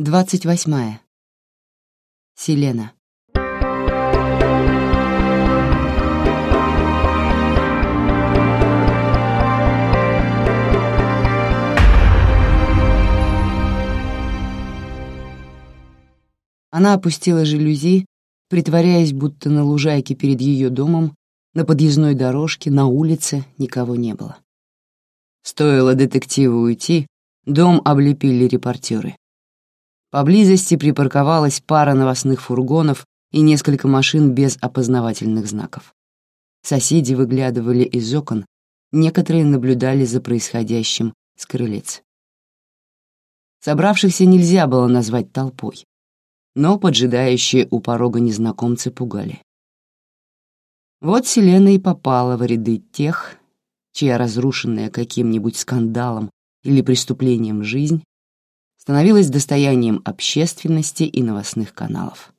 Двадцать восьмая. Селена. Она опустила жалюзи, притворяясь, будто на лужайке перед ее домом, на подъездной дорожке, на улице никого не было. Стоило детективу уйти, дом облепили репортеры. Поблизости припарковалась пара новостных фургонов и несколько машин без опознавательных знаков. Соседи выглядывали из окон, некоторые наблюдали за происходящим с крылец. Собравшихся нельзя было назвать толпой, но поджидающие у порога незнакомцы пугали. Вот Селена и попала в ряды тех, чья разрушенная каким-нибудь скандалом или преступлением жизнь становилась достоянием общественности и новостных каналов.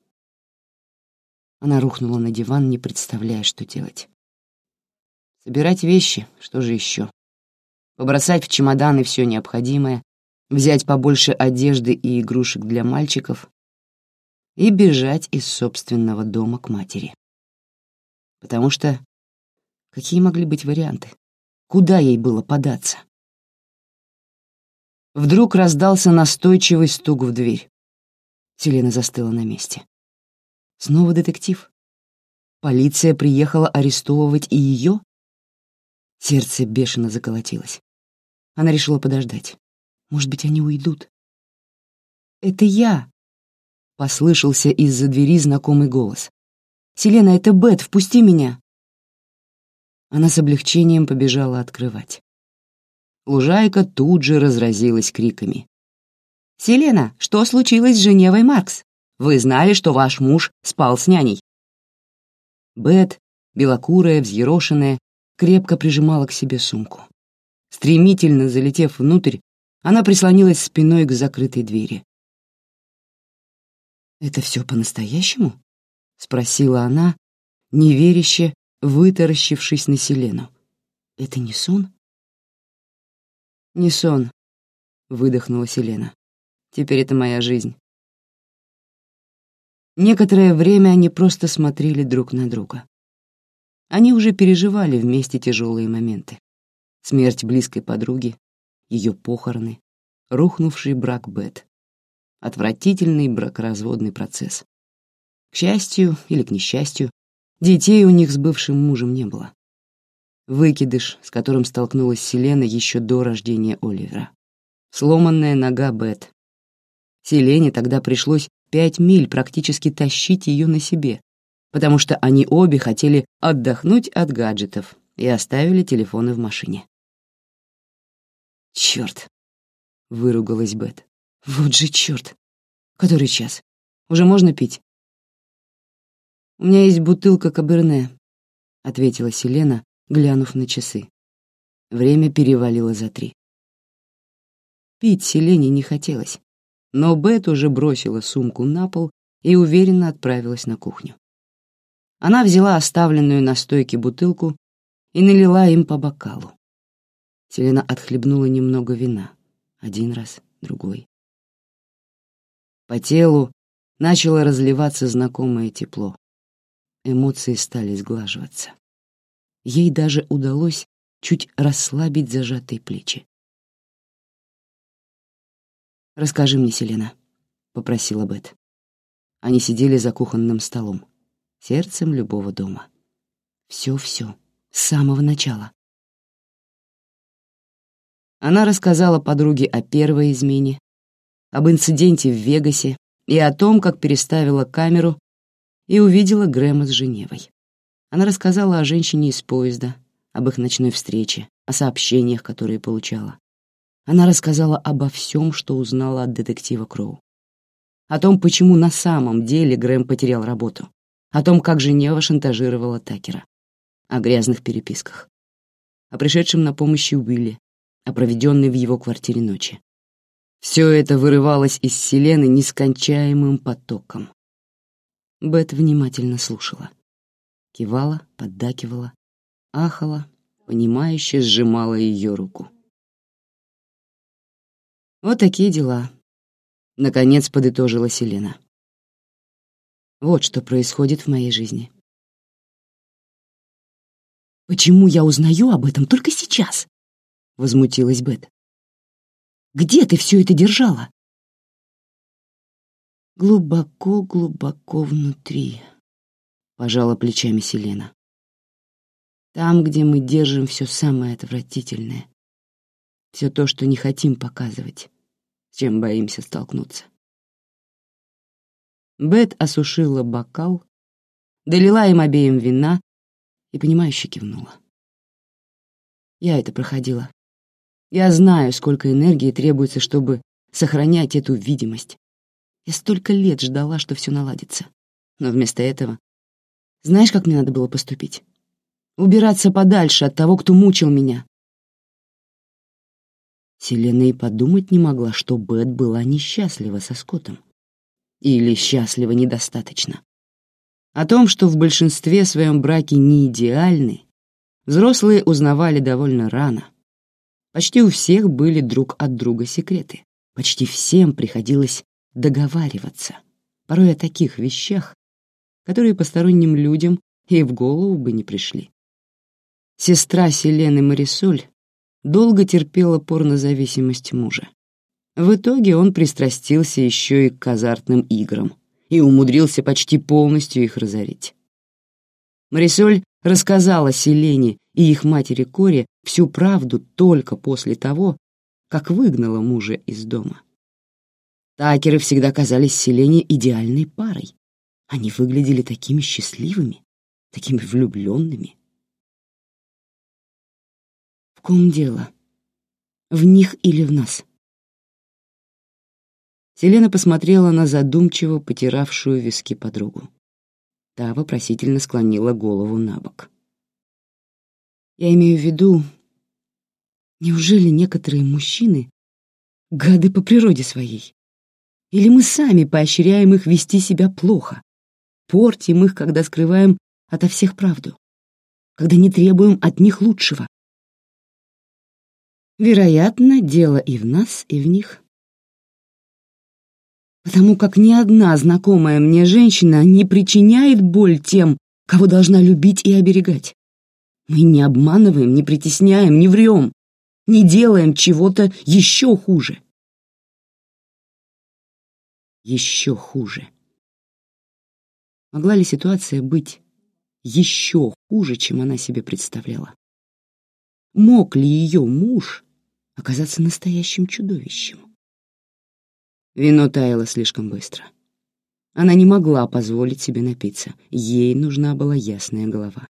Она рухнула на диван, не представляя, что делать. Собирать вещи, что же еще? Побросать в чемоданы все необходимое, взять побольше одежды и игрушек для мальчиков и бежать из собственного дома к матери. Потому что какие могли быть варианты? Куда ей было податься? Вдруг раздался настойчивый стук в дверь. Селена застыла на месте. Снова детектив. Полиция приехала арестовывать и ее? Сердце бешено заколотилось. Она решила подождать. Может быть, они уйдут. «Это я!» — послышался из-за двери знакомый голос. «Селена, это Бет, впусти меня!» Она с облегчением побежала открывать. Лужайка тут же разразилась криками. «Селена, что случилось с Женевой Маркс? Вы знали, что ваш муж спал с няней?» Бет, белокурая, взъерошенная, крепко прижимала к себе сумку. Стремительно залетев внутрь, она прислонилась спиной к закрытой двери. «Это все по-настоящему?» — спросила она, неверяще, вытаращившись на Селену. «Это не сон?» «Не сон», — выдохнула Селена. «Теперь это моя жизнь». Некоторое время они просто смотрели друг на друга. Они уже переживали вместе тяжелые моменты. Смерть близкой подруги, ее похороны, рухнувший брак Бет, отвратительный бракоразводный процесс. К счастью или к несчастью, детей у них с бывшим мужем не было. Выкидыш, с которым столкнулась Селена еще до рождения Оливера. Сломанная нога Бет. Селене тогда пришлось пять миль практически тащить ее на себе, потому что они обе хотели отдохнуть от гаджетов и оставили телефоны в машине. «Черт!» — выругалась Бет. «Вот же черт! Который час? Уже можно пить?» «У меня есть бутылка Каберне», — ответила Селена, глянув на часы. Время перевалило за три. Пить Селене не хотелось, но Бет уже бросила сумку на пол и уверенно отправилась на кухню. Она взяла оставленную на стойке бутылку и налила им по бокалу. Селена отхлебнула немного вина. Один раз, другой. По телу начало разливаться знакомое тепло. Эмоции стали сглаживаться. Ей даже удалось чуть расслабить зажатые плечи. «Расскажи мне, Селена», — попросила Бет. Они сидели за кухонным столом, сердцем любого дома. Все-все, с самого начала. Она рассказала подруге о первой измене, об инциденте в Вегасе и о том, как переставила камеру и увидела Грэма с Женевой. Она рассказала о женщине из поезда, об их ночной встрече, о сообщениях, которые получала. Она рассказала обо всем, что узнала от детектива Кроу. О том, почему на самом деле Грэм потерял работу. О том, как Женева шантажировала Такера. О грязных переписках. О пришедшем на помощь Уилле. О проведенной в его квартире ночи. Все это вырывалось из Селены нескончаемым потоком. Бет внимательно слушала кивала, поддакивала, ахала, понимающе сжимала ее руку. Вот такие дела. Наконец подытожила Селена. Вот что происходит в моей жизни. «Почему я узнаю об этом только сейчас?» — возмутилась Бет. «Где ты все это держала?» «Глубоко-глубоко внутри», — пожала плечами Селена. «Там, где мы держим все самое отвратительное, все то, что не хотим показывать, с чем боимся столкнуться». Бет осушила бокал, долила им обеим вина и, понимающе кивнула. Я это проходила. Я знаю, сколько энергии требуется, чтобы сохранять эту видимость. Я столько лет ждала, что все наладится. Но вместо этого... Знаешь, как мне надо было поступить? Убираться подальше от того, кто мучил меня. Селена и подумать не могла, что Бет была несчастлива со Скоттом. Или счастлива недостаточно. О том, что в большинстве своем браки не идеальны, взрослые узнавали довольно рано. Почти у всех были друг от друга секреты. Почти всем приходилось договариваться, порой о таких вещах, которые посторонним людям и в голову бы не пришли. Сестра Селены Марисоль долго терпела порнозависимость мужа. В итоге он пристрастился еще и к азартным играм и умудрился почти полностью их разорить. Марисоль рассказала Селене и их матери Коре всю правду только после того, как выгнала мужа из дома. Такеры всегда казались Селене идеальной парой. Они выглядели такими счастливыми, такими влюбленными. В ком дело? В них или в нас? Селена посмотрела на задумчиво потиравшую виски подругу. Та вопросительно склонила голову на бок. «Я имею в виду, неужели некоторые мужчины — гады по природе своей? Или мы сами поощряем их вести себя плохо, портим их, когда скрываем ото всех правду, когда не требуем от них лучшего?» Вероятно, дело и в нас, и в них потому как ни одна знакомая мне женщина не причиняет боль тем, кого должна любить и оберегать. Мы не обманываем, не притесняем, не врем, не делаем чего-то еще хуже. Еще хуже. Могла ли ситуация быть еще хуже, чем она себе представляла? Мог ли ее муж оказаться настоящим чудовищем? Вино таяло слишком быстро. Она не могла позволить себе напиться. Ей нужна была ясная голова.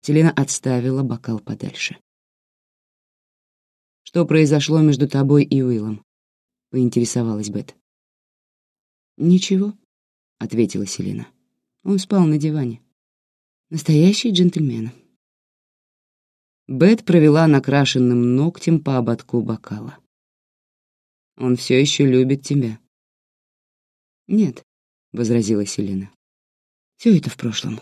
Селена отставила бокал подальше. «Что произошло между тобой и Уиллом?» — поинтересовалась Бет. «Ничего», — ответила Селена. Он спал на диване. Настоящий джентльмен. Бет провела накрашенным ногтем по ободку бокала. Он все еще любит тебя». «Нет», — возразила Селена. «Все это в прошлом».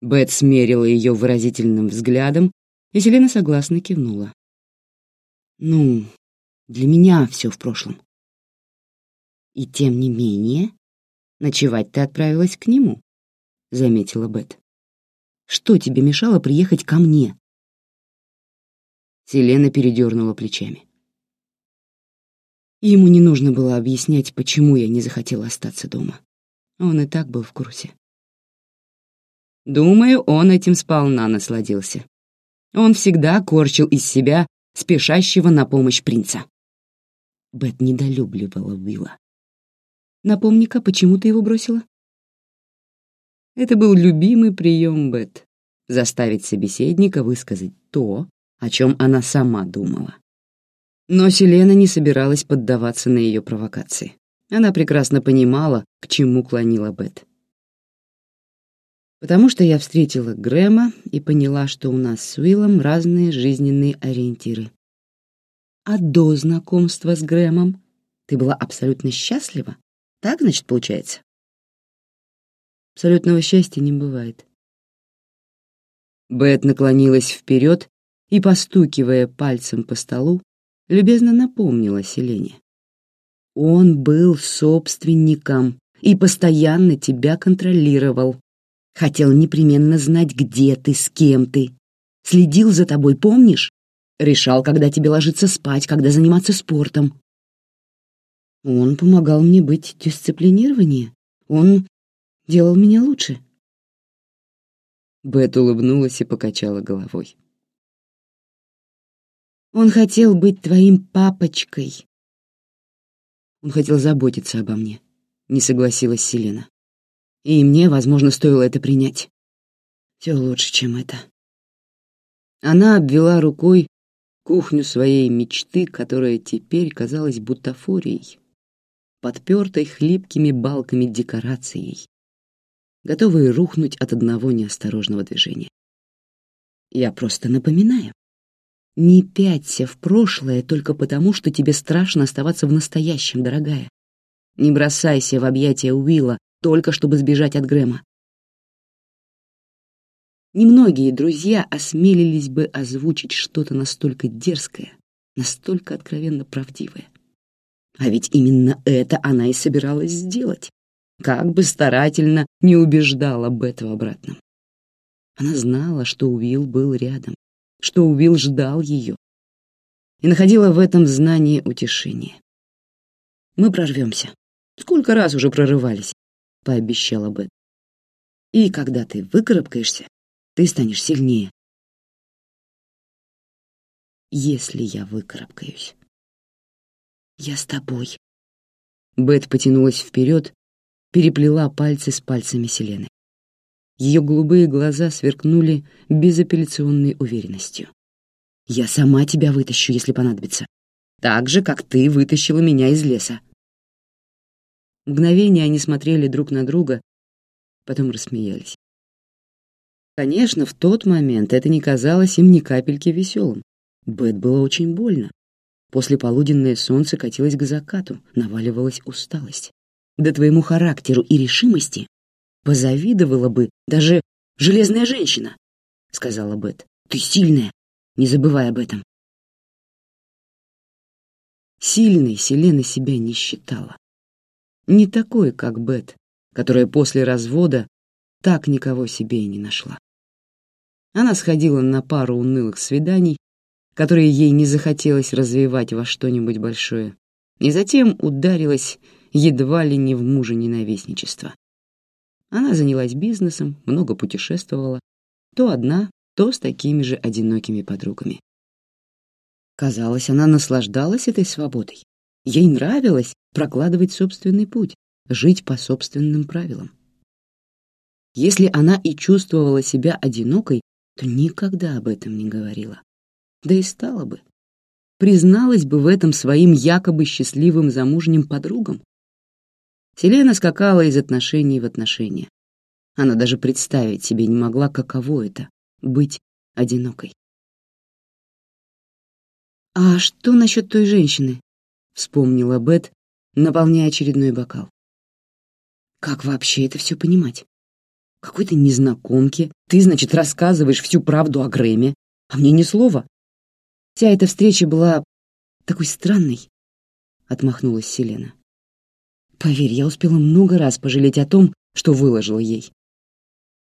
Бет смерила ее выразительным взглядом, и Селена согласно кивнула. «Ну, для меня все в прошлом». «И тем не менее, ночевать ты отправилась к нему», — заметила Бет. «Что тебе мешало приехать ко мне?» Селена передернула плечами. Ему не нужно было объяснять, почему я не захотела остаться дома. Он и так был в курсе. Думаю, он этим сполна насладился. Он всегда корчил из себя спешащего на помощь принца. Бет недолюбливала Уилла. «Напомни-ка, почему ты его бросила?» Это был любимый прием Бет — заставить собеседника высказать то, о чем она сама думала. Но Селена не собиралась поддаваться на ее провокации. Она прекрасно понимала, к чему клонила Бет. Потому что я встретила Грэма и поняла, что у нас с Уиллом разные жизненные ориентиры. А до знакомства с Грэмом ты была абсолютно счастлива? Так, значит, получается? Абсолютного счастья не бывает. Бет наклонилась вперед и, постукивая пальцем по столу, любезно напомнила Селене. Он был собственником и постоянно тебя контролировал. Хотел непременно знать, где ты, с кем ты. Следил за тобой, помнишь? Решал, когда тебе ложиться спать, когда заниматься спортом. Он помогал мне быть дисциплинированнее. Он делал меня лучше. Бет улыбнулась и покачала головой. Он хотел быть твоим папочкой. Он хотел заботиться обо мне, не согласилась Селена. И мне, возможно, стоило это принять. Все лучше, чем это. Она обвела рукой кухню своей мечты, которая теперь казалась бутафорией, подпертой хлипкими балками декорацией, готовые рухнуть от одного неосторожного движения. Я просто напоминаю. Не пяться в прошлое только потому, что тебе страшно оставаться в настоящем, дорогая. Не бросайся в объятия Уилла, только чтобы сбежать от Грэма. Немногие друзья осмелились бы озвучить что-то настолько дерзкое, настолько откровенно правдивое. А ведь именно это она и собиралась сделать, как бы старательно не убеждала Бет в обратном. Она знала, что Уилл был рядом, что Уилл ждал ее, и находила в этом знании утешение. «Мы прорвемся. Сколько раз уже прорывались?» — пообещала Бет. «И когда ты выкарабкаешься, ты станешь сильнее. Если я выкарабкаюсь. Я с тобой. Бет потянулась вперед, переплела пальцы с пальцами Селены. Ее голубые глаза сверкнули безапелляционной уверенностью. «Я сама тебя вытащу, если понадобится. Так же, как ты вытащила меня из леса». Мгновение они смотрели друг на друга, потом рассмеялись. Конечно, в тот момент это не казалось им ни капельки веселым. Бет было очень больно. После полуденное солнце катилось к закату, наваливалась усталость. Да твоему характеру и решимости позавидовала бы даже железная женщина, — сказала Бет. Ты сильная, не забывай об этом. Сильной Селена себя не считала. Не такой, как Бет, которая после развода так никого себе и не нашла. Она сходила на пару унылых свиданий, которые ей не захотелось развивать во что-нибудь большое, и затем ударилась едва ли не в мужа-ненавистничество. Она занялась бизнесом, много путешествовала, то одна, то с такими же одинокими подругами. Казалось, она наслаждалась этой свободой. Ей нравилось прокладывать собственный путь, жить по собственным правилам. Если она и чувствовала себя одинокой, то никогда об этом не говорила. Да и стала бы. Призналась бы в этом своим якобы счастливым замужним подругам. Селена скакала из отношений в отношения. Она даже представить себе не могла, каково это — быть одинокой. «А что насчет той женщины?» — вспомнила Бет, наполняя очередной бокал. «Как вообще это все понимать? Какой-то незнакомке ты, значит, рассказываешь всю правду о Грэме, а мне ни слова. Вся эта встреча была такой странной, — отмахнулась Селена. Поверь, я успела много раз пожалеть о том, что выложила ей.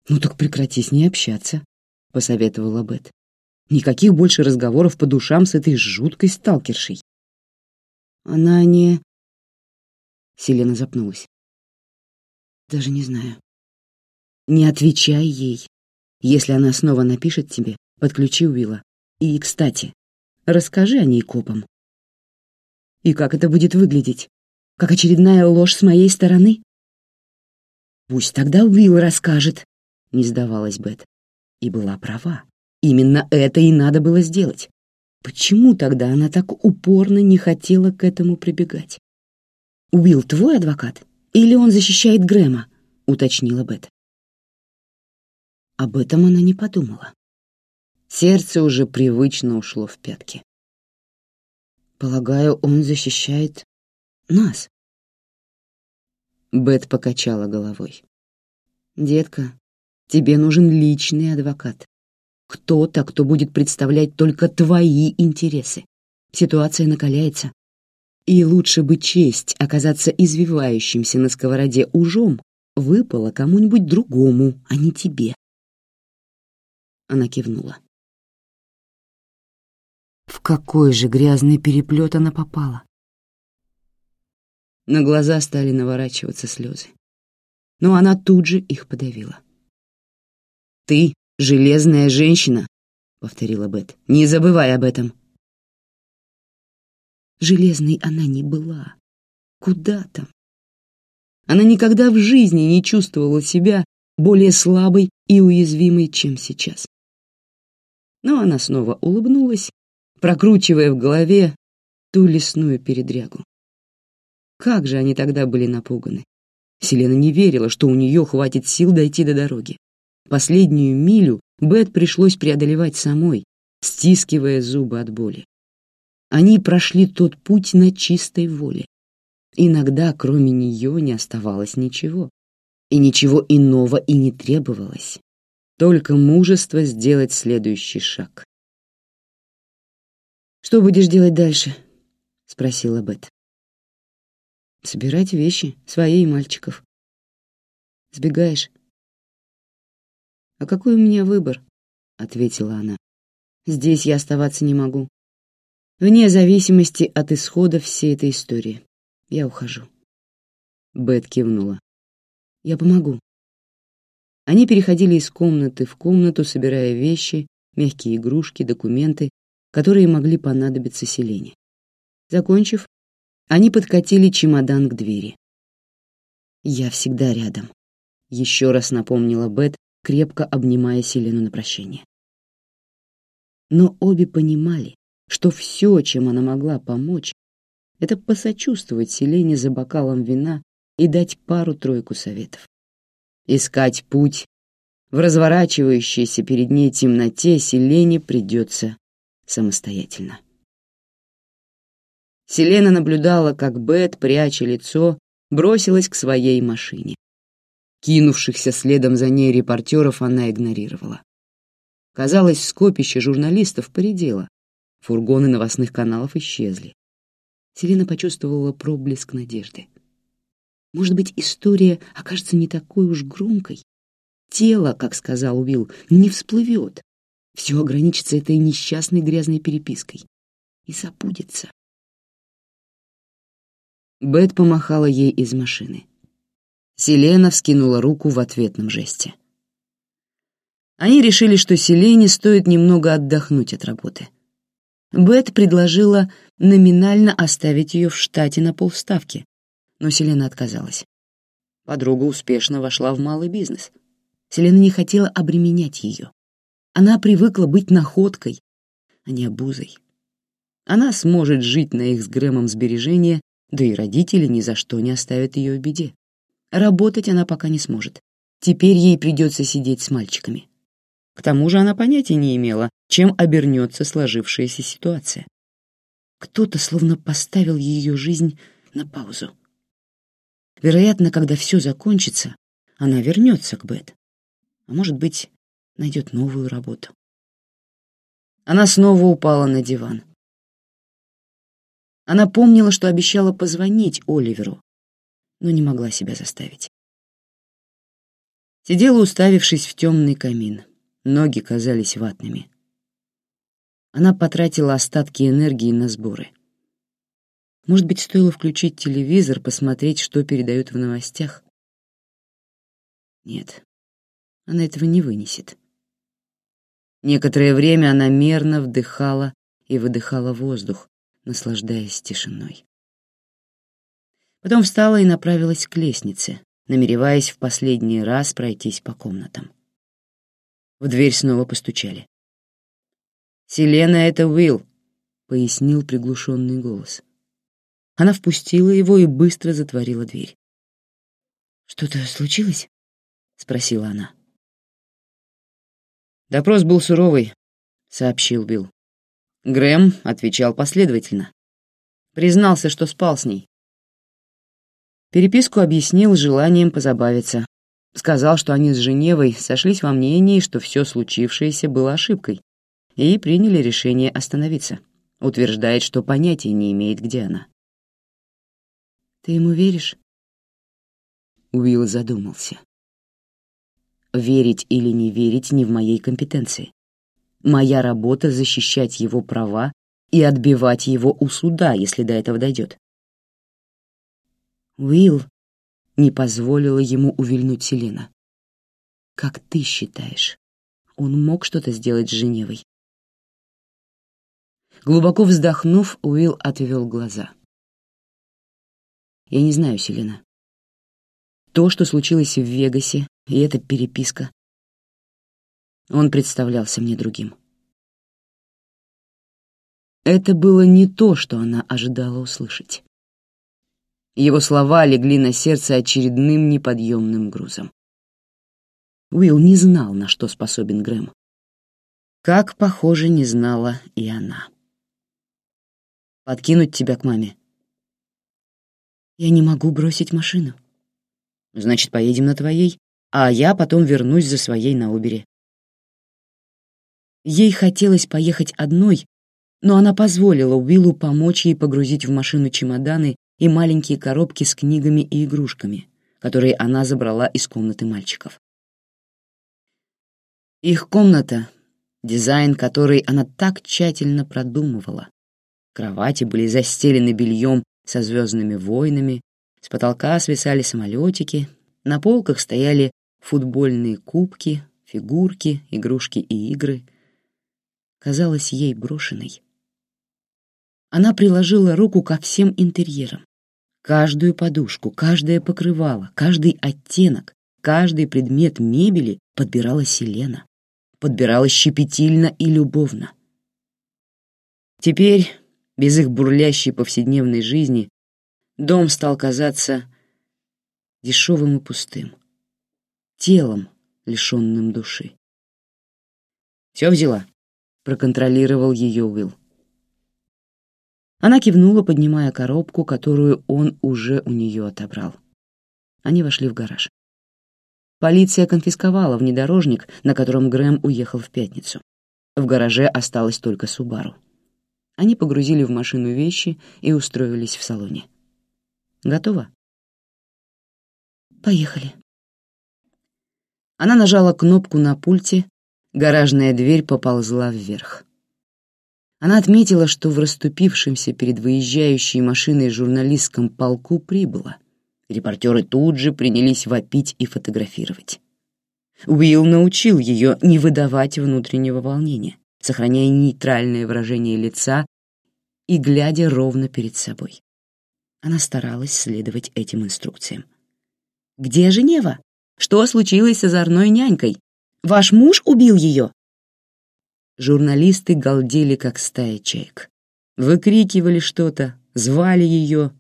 «Ну так прекрати с ней общаться», — посоветовала Бет. «Никаких больше разговоров по душам с этой жуткой сталкершей». «Она не...» Селена запнулась. «Даже не знаю. Не отвечай ей. Если она снова напишет тебе, подключи Уилла. И, кстати, расскажи о ней копам. И как это будет выглядеть? Как очередная ложь с моей стороны? Пусть тогда Уилл расскажет, не сдавалась Бет. И была права. Именно это и надо было сделать. Почему тогда она так упорно не хотела к этому прибегать? «Уилл твой адвокат? Или он защищает Грэма?» — уточнила Бет. Об этом она не подумала. Сердце уже привычно ушло в пятки. Полагаю, он защищает нас. Бет покачала головой. Детка, тебе нужен личный адвокат. Кто-то, кто будет представлять только твои интересы. Ситуация накаляется. И лучше бы честь оказаться извивающимся на сковороде ужом выпала кому-нибудь другому, а не тебе. Она кивнула. В какой же грязный переплет она попала? На глаза стали наворачиваться слезы. Но она тут же их подавила. «Ты — железная женщина», — повторила Бет. «Не забывай об этом». Железной она не была. Куда там? Она никогда в жизни не чувствовала себя более слабой и уязвимой, чем сейчас. Но она снова улыбнулась, прокручивая в голове ту лесную передрягу. Как же они тогда были напуганы. Селена не верила, что у нее хватит сил дойти до дороги. Последнюю милю Бет пришлось преодолевать самой, стискивая зубы от боли. Они прошли тот путь на чистой воле. Иногда, кроме нее, не оставалось ничего. И ничего иного и не требовалось. Только мужество сделать следующий шаг. «Что будешь делать дальше?» — спросила Бет. «Собирать вещи, свои и мальчиков». «Сбегаешь?» «А какой у меня выбор?» — ответила она. «Здесь я оставаться не могу вне зависимости от исхода всей этой истории. Я ухожу. Бет кивнула. Я помогу. Они переходили из комнаты в комнату, собирая вещи, мягкие игрушки, документы, которые могли понадобиться Селене. Закончив, они подкатили чемодан к двери. «Я всегда рядом», — еще раз напомнила Бет, крепко обнимая Селену на прощание. Но обе понимали, что все, чем она могла помочь, это посочувствовать Селене за бокалом вина и дать пару-тройку советов. Искать путь в разворачивающейся перед ней темноте Селене придется самостоятельно. Селена наблюдала, как Бет, пряча лицо, бросилась к своей машине. Кинувшихся следом за ней репортеров она игнорировала. Казалось, скопище журналистов поредело, Фургоны новостных каналов исчезли. Селена почувствовала проблеск надежды. Может быть, история окажется не такой уж громкой? Тело, как сказал Уилл, не всплывет. Все ограничится этой несчастной грязной перепиской. И забудется. Бет помахала ей из машины. Селена вскинула руку в ответном жесте. Они решили, что Селене стоит немного отдохнуть от работы. Бет предложила номинально оставить ее в штате на полставки, но Селена отказалась. Подруга успешно вошла в малый бизнес. Селена не хотела обременять ее. Она привыкла быть находкой, а не обузой. Она сможет жить на их с Грэмом сбережения, да и родители ни за что не оставят ее в беде. Работать она пока не сможет. Теперь ей придется сидеть с мальчиками. К тому же она понятия не имела, чем обернется сложившаяся ситуация. Кто-то словно поставил ее жизнь на паузу. Вероятно, когда все закончится, она вернется к Бет. А может быть, найдет новую работу. Она снова упала на диван. Она помнила, что обещала позвонить Оливеру, но не могла себя заставить. Сидела, уставившись в темный камин. Ноги казались ватными. Она потратила остатки энергии на сборы. Может быть, стоило включить телевизор, посмотреть, что передают в новостях? Нет, она этого не вынесет. Некоторое время она мерно вдыхала и выдыхала воздух, наслаждаясь тишиной. Потом встала и направилась к лестнице, намереваясь в последний раз пройтись по комнатам. В дверь снова постучали. «Селена, это Уилл», — пояснил приглушенный голос. Она впустила его и быстро затворила дверь. «Что-то случилось?» — спросила она. «Допрос был суровый», — сообщил Билл. Грэм отвечал последовательно. Признался, что спал с ней. Переписку объяснил желанием позабавиться, Сказал, что они с Женевой сошлись во мнении, что все случившееся было ошибкой, и приняли решение остановиться. Утверждает, что понятия не имеет, где она. Ты ему веришь? Уилл задумался. Верить или не верить не в моей компетенции. Моя работа — защищать его права и отбивать его у суда, если до этого дойдет. Уилл не позволила ему увильнуть Селена. «Как ты считаешь, он мог что-то сделать с Женевой?» Глубоко вздохнув, Уилл отвел глаза. «Я не знаю, Селена. То, что случилось в Вегасе, и эта переписка. Он представлялся мне другим. Это было не то, что она ожидала услышать. Его слова легли на сердце очередным неподъемным грузом. Уилл не знал, на что способен Грэм. Как, похоже, не знала и она. «Подкинуть тебя к маме?» «Я не могу бросить машину». «Значит, поедем на твоей, а я потом вернусь за своей на Убере». Ей хотелось поехать одной, но она позволила Уиллу помочь ей погрузить в машину чемоданы и маленькие коробки с книгами и игрушками, которые она забрала из комнаты мальчиков. Их комната, дизайн которой она так тщательно продумывала. Кровати были застелены бельем со звездными войнами, с потолка свисали самолетики, на полках стояли футбольные кубки, фигурки, игрушки и игры. Казалось ей брошенной. Она приложила руку ко всем интерьерам. Каждую подушку, каждое покрывало, каждый оттенок, каждый предмет мебели подбирала Селена. Подбирала щепетильно и любовно. Теперь, без их бурлящей повседневной жизни, дом стал казаться дешевым и пустым, телом, лишенным души. «Все взяла?» — проконтролировал ее Уилл. Она кивнула, поднимая коробку, которую он уже у нее отобрал. Они вошли в гараж. Полиция конфисковала внедорожник, на котором Грэм уехал в пятницу. В гараже осталось только Субару. Они погрузили в машину вещи и устроились в салоне. «Готово?» «Поехали». Она нажала кнопку на пульте, гаражная дверь поползла вверх. Она отметила, что в расступившемся перед выезжающей машиной журналистском полку прибыло. Репортеры тут же принялись вопить и фотографировать. Уилл научил ее не выдавать внутреннего волнения, сохраняя нейтральное выражение лица и глядя ровно перед собой. Она старалась следовать этим инструкциям. «Где Женева? Что случилось с озорной нянькой? Ваш муж убил ее?» Журналисты галдели, как стая чаек. Выкрикивали что-то, звали ее,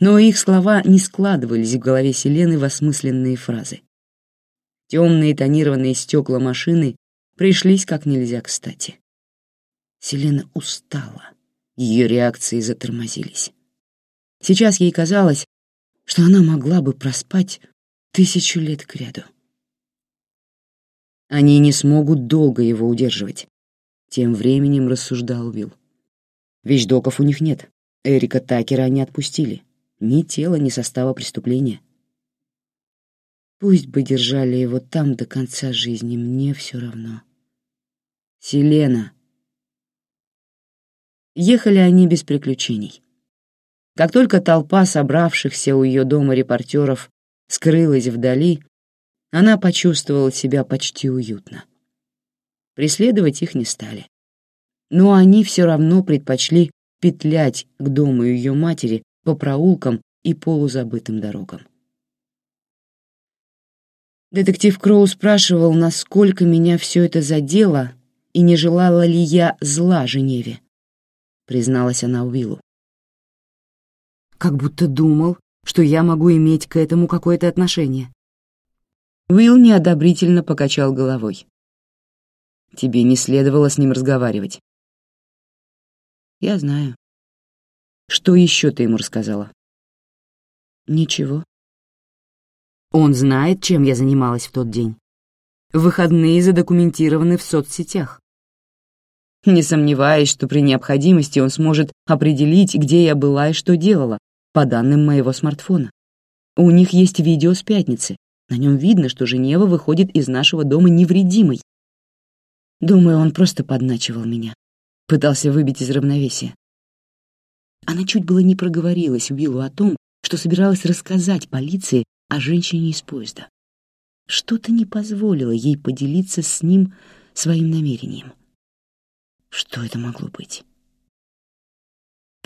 но их слова не складывались в голове Селены в осмысленные фразы. Темные тонированные стекла машины пришлись как нельзя кстати. Селена устала, ее реакции затормозились. Сейчас ей казалось, что она могла бы проспать тысячу лет кряду. Они не смогут долго его удерживать. Тем временем рассуждал Уилл. Вещдоков у них нет. Эрика Такера они отпустили. Ни тела, ни состава преступления. Пусть бы держали его там до конца жизни, мне все равно. Селена. Ехали они без приключений. Как только толпа собравшихся у ее дома репортеров скрылась вдали, она почувствовала себя почти уютно. Преследовать их не стали. Но они все равно предпочли петлять к дому ее матери по проулкам и полузабытым дорогам. Детектив Кроу спрашивал, насколько меня все это задело и не желала ли я зла Женеве, призналась она Уиллу. Как будто думал, что я могу иметь к этому какое-то отношение. Уилл неодобрительно покачал головой. Тебе не следовало с ним разговаривать. Я знаю. Что еще ты ему рассказала? Ничего. Он знает, чем я занималась в тот день. Выходные задокументированы в соцсетях. Не сомневаюсь, что при необходимости он сможет определить, где я была и что делала, по данным моего смартфона. У них есть видео с пятницы. На нем видно, что Женева выходит из нашего дома невредимой. Думаю, он просто подначивал меня. Пытался выбить из равновесия. Она чуть было не проговорилась Уиллу о том, что собиралась рассказать полиции о женщине из поезда. Что-то не позволило ей поделиться с ним своим намерением. Что это могло быть?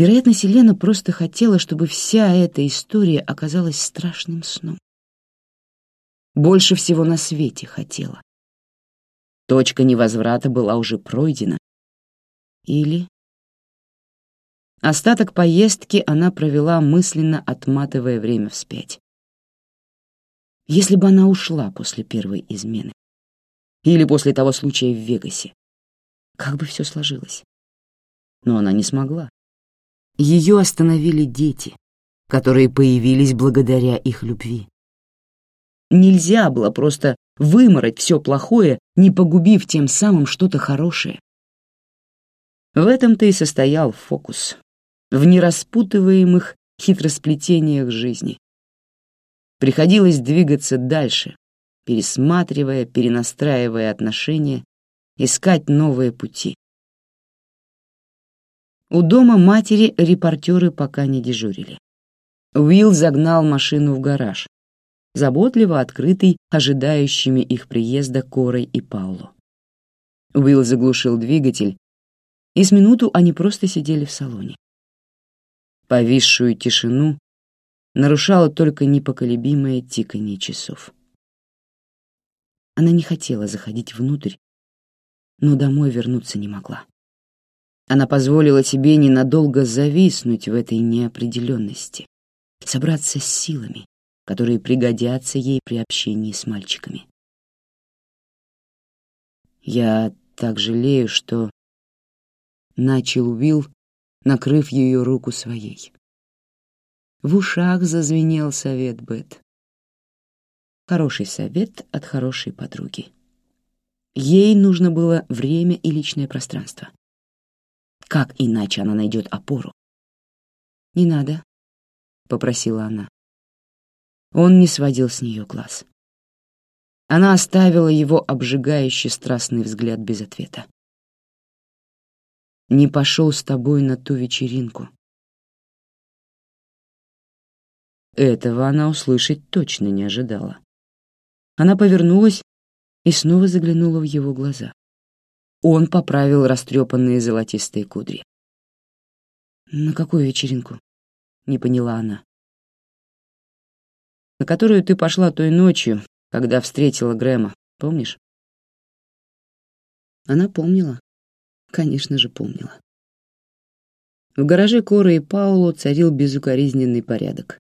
Вероятно, Селена просто хотела, чтобы вся эта история оказалась страшным сном. Больше всего на свете хотела. Точка невозврата была уже пройдена. Или... Остаток поездки она провела мысленно, отматывая время вспять. Если бы она ушла после первой измены, или после того случая в Вегасе, как бы все сложилось? Но она не смогла. Ее остановили дети, которые появились благодаря их любви. Нельзя было просто вымороть все плохое, не погубив тем самым что-то хорошее. В этом-то и состоял фокус, в нераспутываемых хитросплетениях жизни. Приходилось двигаться дальше, пересматривая, перенастраивая отношения, искать новые пути. У дома матери репортеры пока не дежурили. Уилл загнал машину в гараж, заботливо открытый ожидающими их приезда Корой и Паулу. Уилл заглушил двигатель, и с минуту они просто сидели в салоне. Повисшую тишину нарушало только непоколебимое тиканье часов. Она не хотела заходить внутрь, но домой вернуться не могла. Она позволила себе ненадолго зависнуть в этой неопределенности, собраться с силами, которые пригодятся ей при общении с мальчиками. «Я так жалею, что...» Начал Уилл, накрыв ее руку своей. В ушах зазвенел совет Бет. Хороший совет от хорошей подруги. Ей нужно было время и личное пространство. Как иначе она найдет опору? «Не надо», — попросила она. Он не сводил с нее глаз. Она оставила его обжигающий страстный взгляд без ответа. «Не пошел с тобой на ту вечеринку». Этого она услышать точно не ожидала. Она повернулась и снова заглянула в его глаза. Он поправил растрепанные золотистые кудри. «На какую вечеринку?» — не поняла она. «На которую ты пошла той ночью, когда встретила Грэма, помнишь?» Она помнила. Конечно же, помнила. В гараже Коры и Пауло царил безукоризненный порядок.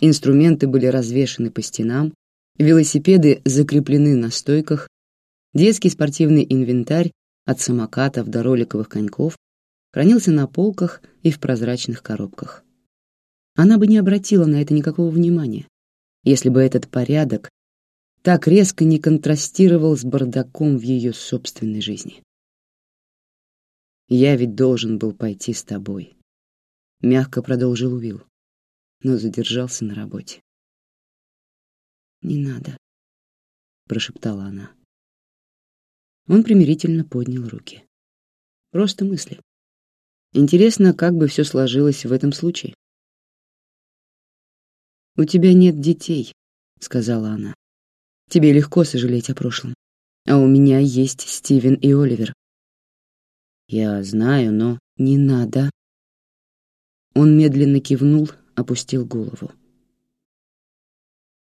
Инструменты были развешаны по стенам, велосипеды закреплены на стойках, Детский спортивный инвентарь от самокатов до роликовых коньков хранился на полках и в прозрачных коробках. Она бы не обратила на это никакого внимания, если бы этот порядок так резко не контрастировал с бардаком в ее собственной жизни. «Я ведь должен был пойти с тобой», — мягко продолжил Уилл, но задержался на работе. «Не надо», — прошептала она. Он примирительно поднял руки. Просто мысли. Интересно, как бы все сложилось в этом случае. «У тебя нет детей», — сказала она. «Тебе легко сожалеть о прошлом. А у меня есть Стивен и Оливер». «Я знаю, но не надо». Он медленно кивнул, опустил голову.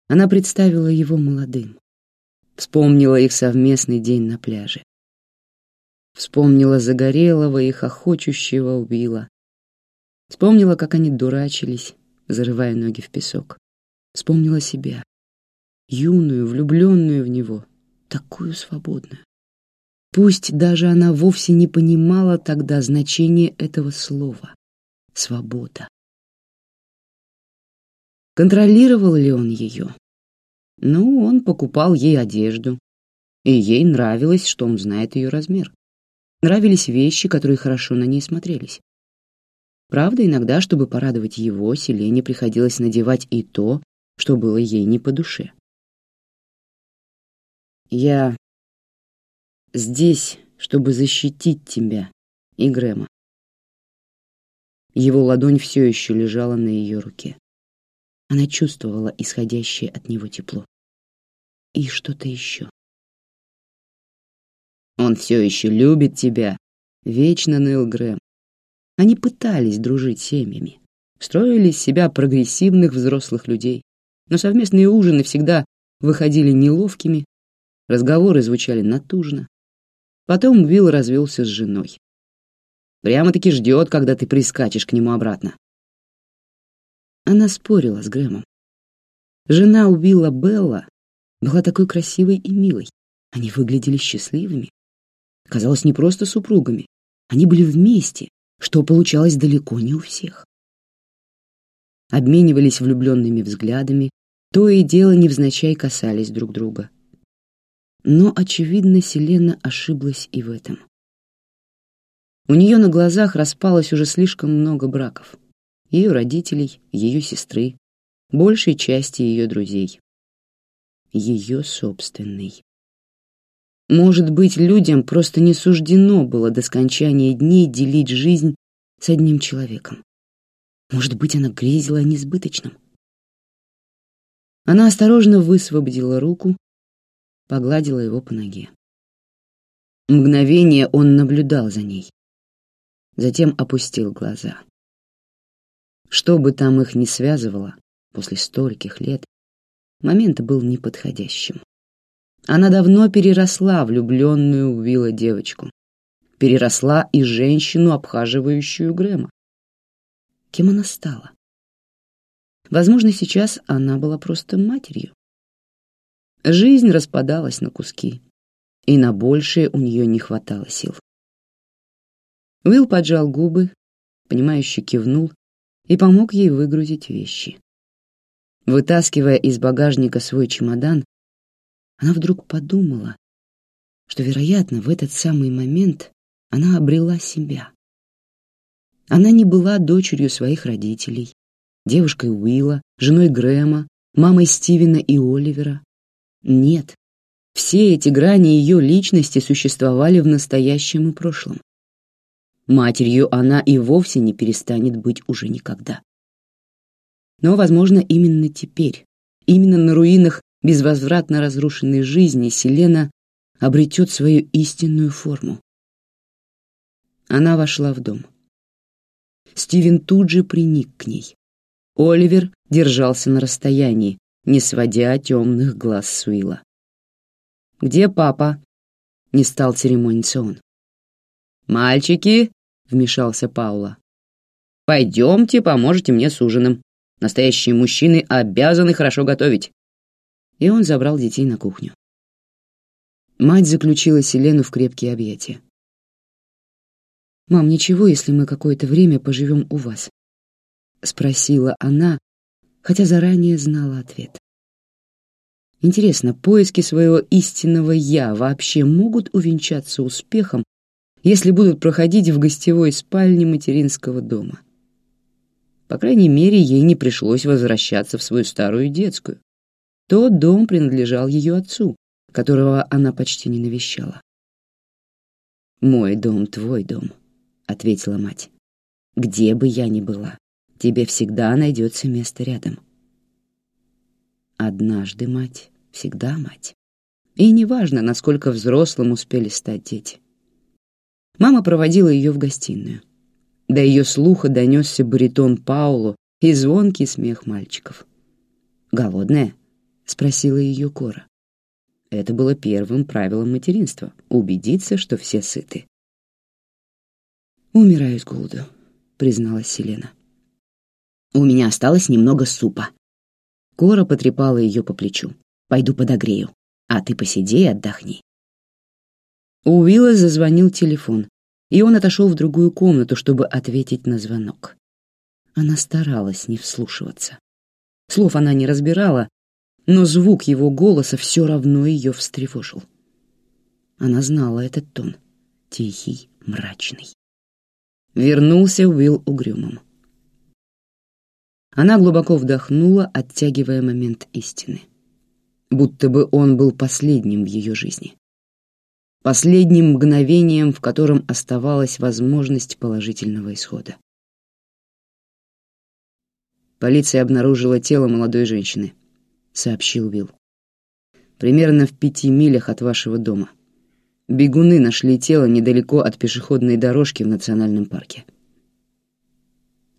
Она представила его молодым, Вспомнила их совместный день на пляже. Вспомнила загорелого и хохочущего убила. Вспомнила, как они дурачились, зарывая ноги в песок. Вспомнила себя, юную, влюбленную в него, такую свободную. Пусть даже она вовсе не понимала тогда значения этого слова — свобода. Контролировал ли он ее? Ну, он покупал ей одежду, и ей нравилось, что он знает ее размер. Нравились вещи, которые хорошо на ней смотрелись. Правда, иногда, чтобы порадовать его, Селене приходилось надевать и то, что было ей не по душе. «Я здесь, чтобы защитить тебя и Грэма». Его ладонь все еще лежала на ее руке. Она чувствовала исходящее от него тепло. И что-то еще. «Он все еще любит тебя», — вечно ныл Грэм. Они пытались дружить семьями, строили из себя прогрессивных взрослых людей, но совместные ужины всегда выходили неловкими, разговоры звучали натужно. Потом Уилл развелся с женой. Прямо-таки ждет, когда ты прискачешь к нему обратно. Она спорила с Грэмом. Жена Уилла Белла была такой красивой и милой. Они выглядели счастливыми. Казалось, не просто супругами. Они были вместе, что получалось далеко не у всех. Обменивались влюбленными взглядами, то и дело невзначай касались друг друга. Но, очевидно, Селена ошиблась и в этом. У нее на глазах распалось уже слишком много браков ее родителей, ее сестры, большей части ее друзей. Ее собственный. Может быть, людям просто не суждено было до скончания дней делить жизнь с одним человеком. Может быть, она грезила о несбыточном. Она осторожно высвободила руку, погладила его по ноге. Мгновение он наблюдал за ней. Затем опустил глаза. Что бы там их ни связывало после стольких лет, момент был неподходящим. Она давно переросла влюбленную Вилла девочку. Переросла и женщину, обхаживающую Грэма. Кем она стала? Возможно, сейчас она была просто матерью. Жизнь распадалась на куски, и на большее у нее не хватало сил. Уилл поджал губы, понимающе кивнул и помог ей выгрузить вещи. Вытаскивая из багажника свой чемодан, она вдруг подумала, что, вероятно, в этот самый момент она обрела себя. Она не была дочерью своих родителей, девушкой Уилла, женой Грэма, мамой Стивена и Оливера. Нет, все эти грани ее личности существовали в настоящем и прошлом. Матерью она и вовсе не перестанет быть уже никогда. Но, возможно, именно теперь, именно на руинах безвозвратно разрушенной жизни Селена обретет свою истинную форму. Она вошла в дом. Стивен тут же приник к ней. Оливер держался на расстоянии, не сводя темных глаз с Уилла. «Где папа?» — не стал церемониться он. «Мальчики!» Вмешался Паула. «Пойдемте, поможете мне с ужином. Настоящие мужчины обязаны хорошо готовить». И он забрал детей на кухню. Мать заключила Селену в крепкие объятия. «Мам, ничего, если мы какое-то время поживем у вас?» — спросила она, хотя заранее знала ответ. Интересно, поиски своего истинного «я» вообще могут увенчаться успехом если будут проходить в гостевой спальне материнского дома. По крайней мере, ей не пришлось возвращаться в свою старую детскую. Тот дом принадлежал ее отцу, которого она почти не навещала. «Мой дом, твой дом», — ответила мать. «Где бы я ни была, тебе всегда найдется место рядом». Однажды мать, всегда мать. И неважно, насколько взрослым успели стать дети. Мама проводила ее в гостиную. До ее слуха донесся баритон Пауло и звонкий смех мальчиков. «Голодная?» — спросила ее Кора. Это было первым правилом материнства — убедиться, что все сыты. «Умираю с голоду», — призналась Селена. «У меня осталось немного супа». Кора потрепала ее по плечу. «Пойду подогрею, а ты посиди и отдохни». У Уилла зазвонил телефон, и он отошел в другую комнату, чтобы ответить на звонок. Она старалась не вслушиваться. Слов она не разбирала, но звук его голоса все равно ее встревожил. Она знала этот тон, тихий, мрачный. Вернулся Уилл угрюмым. Она глубоко вдохнула, оттягивая момент истины. Будто бы он был последним в ее жизни. Последним мгновением, в котором оставалась возможность положительного исхода. Полиция обнаружила тело молодой женщины, сообщил Уилл. Примерно в пяти милях от вашего дома. Бегуны нашли тело недалеко от пешеходной дорожки в национальном парке.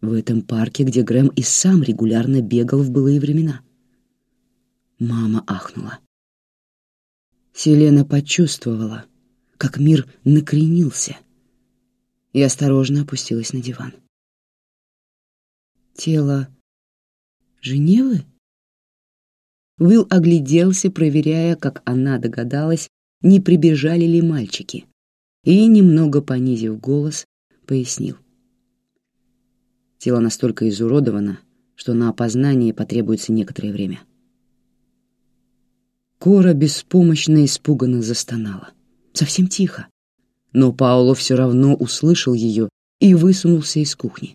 В этом парке, где Грэм и сам регулярно бегал в былые времена. Мама ахнула. Селена почувствовала, как мир накренился, и осторожно опустилась на диван. Тело Женевы? Уилл огляделся, проверяя, как она догадалась, не прибежали ли мальчики, и, немного понизив голос, пояснил. Тело настолько изуродовано, что на опознание потребуется некоторое время. Кора беспомощно и испуганно застонала. Совсем тихо. Но Пауло все равно услышал ее и высунулся из кухни.